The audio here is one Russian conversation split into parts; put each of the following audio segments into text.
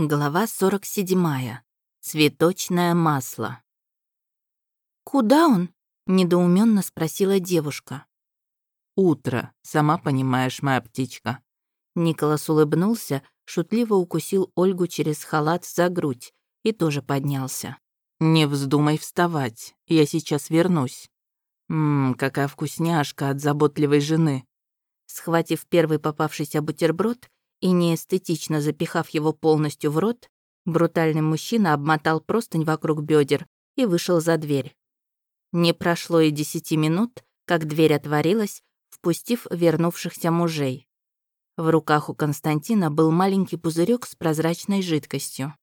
Глава 47. Цветочное масло. «Куда он?» — недоуменно спросила девушка. «Утро, сама понимаешь, моя птичка». Николас улыбнулся, шутливо укусил Ольгу через халат за грудь и тоже поднялся. «Не вздумай вставать, я сейчас вернусь. Ммм, какая вкусняшка от заботливой жены». Схватив первый попавшийся бутерброд, и неэстетично запихав его полностью в рот, брутальный мужчина обмотал простынь вокруг бедер и вышел за дверь. Не прошло и десяти минут, как дверь отворилась, впустив вернувшихся мужей. В руках у Константина был маленький пузырек с прозрачной жидкостью.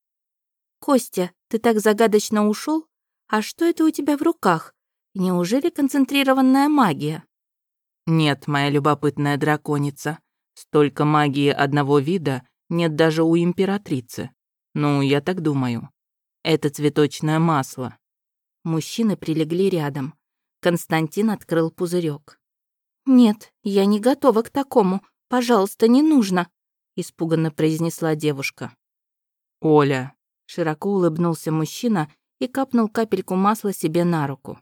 «Костя, ты так загадочно ушел? А что это у тебя в руках? Неужели концентрированная магия?» «Нет, моя любопытная драконица. Столько магии одного вида нет даже у императрицы. Ну, я так думаю. Это цветочное масло. Мужчины прилегли рядом. Константин открыл пузырек. «Нет, я не готова к такому. Пожалуйста, не нужно», — испуганно произнесла девушка. «Оля», — широко улыбнулся мужчина и капнул капельку масла себе на руку.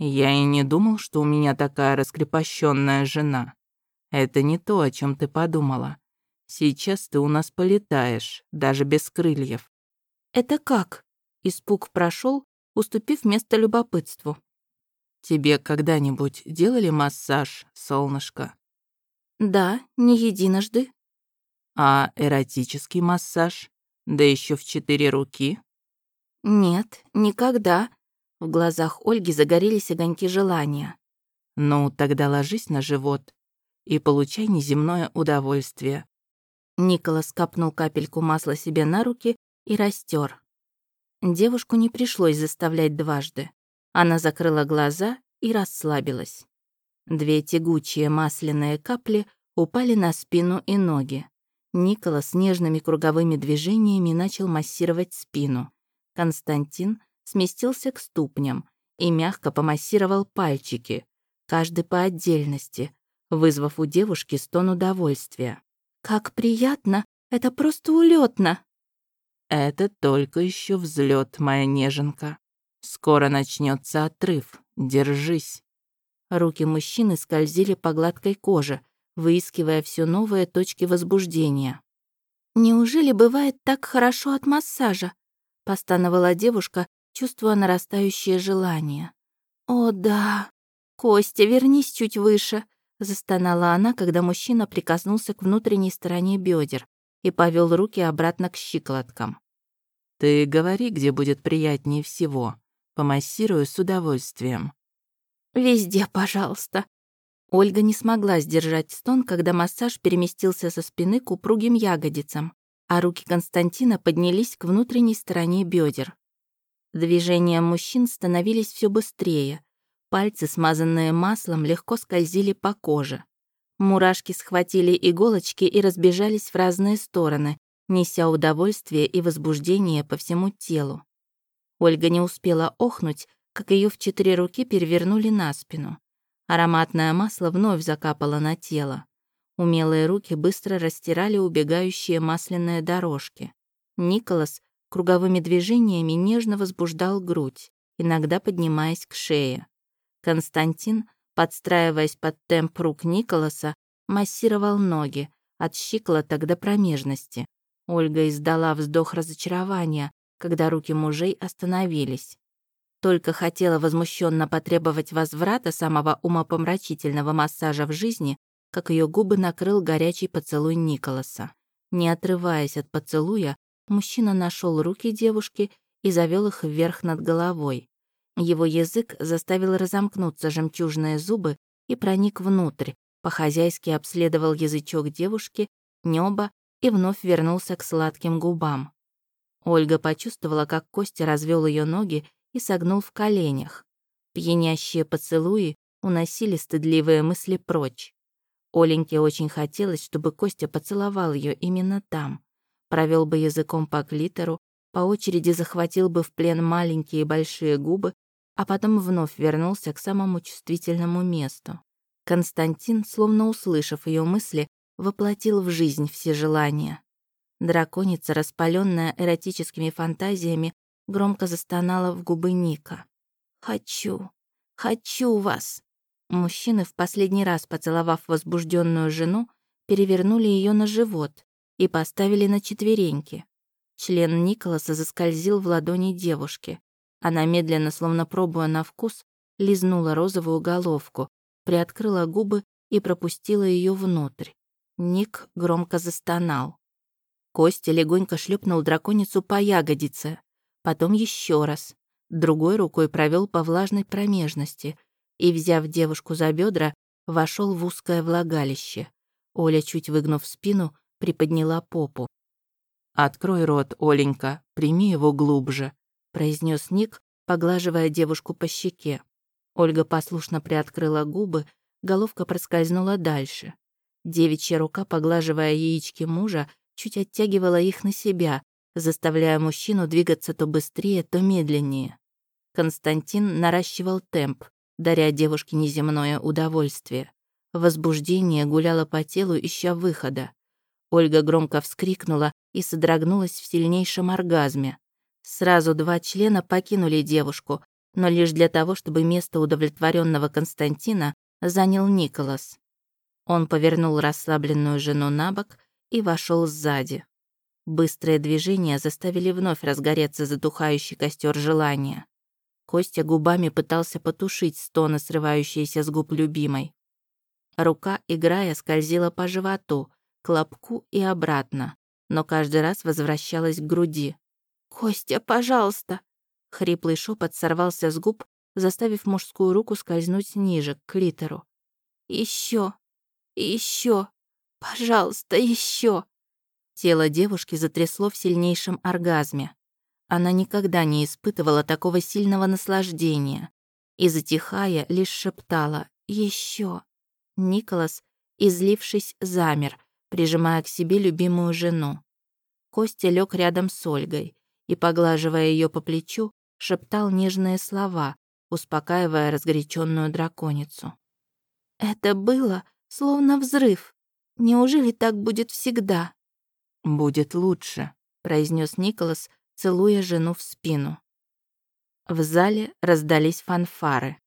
«Я и не думал, что у меня такая раскрепощенная жена. Это не то, о чем ты подумала. Сейчас ты у нас полетаешь, даже без крыльев. Это как? Испуг прошел, уступив место любопытству. Тебе когда-нибудь делали массаж, солнышко? Да, не единожды. А эротический массаж? Да еще в четыре руки? Нет, никогда. В глазах Ольги загорелись огоньки желания. Ну, тогда ложись на живот и получай неземное удовольствие». Николас капнул капельку масла себе на руки и растер. Девушку не пришлось заставлять дважды. Она закрыла глаза и расслабилась. Две тягучие масляные капли упали на спину и ноги. Николас нежными круговыми движениями начал массировать спину. Константин сместился к ступням и мягко помассировал пальчики, каждый по отдельности, вызвав у девушки стон удовольствия. «Как приятно! Это просто улетно. «Это только еще взлет, моя неженка. Скоро начнется отрыв. Держись». Руки мужчины скользили по гладкой коже, выискивая все новые точки возбуждения. «Неужели бывает так хорошо от массажа?» — постановала девушка, чувствуя нарастающее желание. «О, да! Костя, вернись чуть выше. Застонала она, когда мужчина прикоснулся к внутренней стороне бедер и повел руки обратно к щиколоткам. «Ты говори, где будет приятнее всего. Помассирую с удовольствием». «Везде, пожалуйста». Ольга не смогла сдержать стон, когда массаж переместился со спины к упругим ягодицам, а руки Константина поднялись к внутренней стороне бедер. Движения мужчин становились все быстрее, Пальцы, смазанные маслом, легко скользили по коже. Мурашки схватили иголочки и разбежались в разные стороны, неся удовольствие и возбуждение по всему телу. Ольга не успела охнуть, как ее в четыре руки перевернули на спину. Ароматное масло вновь закапало на тело. Умелые руки быстро растирали убегающие масляные дорожки. Николас круговыми движениями нежно возбуждал грудь, иногда поднимаясь к шее. Константин, подстраиваясь под темп рук Николаса, массировал ноги, от щиколоток до промежности. Ольга издала вздох разочарования, когда руки мужей остановились. Только хотела возмущенно потребовать возврата самого умопомрачительного массажа в жизни, как ее губы накрыл горячий поцелуй Николаса. Не отрываясь от поцелуя, мужчина нашел руки девушки и завел их вверх над головой. Его язык заставил разомкнуться жемчужные зубы и проник внутрь, по-хозяйски обследовал язычок девушки, небо и вновь вернулся к сладким губам. Ольга почувствовала, как Костя развел ее ноги и согнул в коленях. Пьянящие поцелуи уносили стыдливые мысли прочь. Оленьке очень хотелось, чтобы Костя поцеловал ее именно там, провел бы языком по клитору, по очереди захватил бы в плен маленькие и большие губы а потом вновь вернулся к самому чувствительному месту. Константин, словно услышав ее мысли, воплотил в жизнь все желания. Драконица, распаленная эротическими фантазиями, громко застонала в губы Ника. «Хочу, хочу вас!» Мужчины, в последний раз поцеловав возбужденную жену, перевернули ее на живот и поставили на четвереньки. Член Николаса заскользил в ладони девушки. Она медленно, словно пробуя на вкус, лизнула розовую головку, приоткрыла губы и пропустила ее внутрь. Ник громко застонал. Костя легонько шлепнул драконицу по ягодице, потом еще раз. Другой рукой провел по влажной промежности и, взяв девушку за бедра, вошел в узкое влагалище. Оля, чуть выгнув спину, приподняла попу. «Открой рот, Оленька, прими его глубже», произнес Ник, поглаживая девушку по щеке. Ольга послушно приоткрыла губы, головка проскользнула дальше. Девичья рука, поглаживая яички мужа, чуть оттягивала их на себя, заставляя мужчину двигаться то быстрее, то медленнее. Константин наращивал темп, даря девушке неземное удовольствие. Возбуждение гуляло по телу, ища выхода. Ольга громко вскрикнула и содрогнулась в сильнейшем оргазме. Сразу два члена покинули девушку, но лишь для того, чтобы место удовлетворенного Константина занял Николас. Он повернул расслабленную жену на бок и вошел сзади. Быстрые движения заставили вновь разгореться затухающий костер желания. Костя губами пытался потушить стоны, срывающиеся с губ любимой. Рука, играя, скользила по животу, к лобку и обратно, но каждый раз возвращалась к груди. «Костя, пожалуйста!» Хриплый шепот сорвался с губ, заставив мужскую руку скользнуть ниже, к клитору. Еще, еще, пожалуйста, еще. Тело девушки затрясло в сильнейшем оргазме. Она никогда не испытывала такого сильного наслаждения и, затихая, лишь шептала еще. Николас, излившись, замер, прижимая к себе любимую жену. Костя лег рядом с Ольгой и, поглаживая ее по плечу, шептал нежные слова, успокаивая разгоряченную драконицу. «Это было словно взрыв. Неужели так будет всегда?» «Будет лучше», — произнес Николас, целуя жену в спину. В зале раздались фанфары.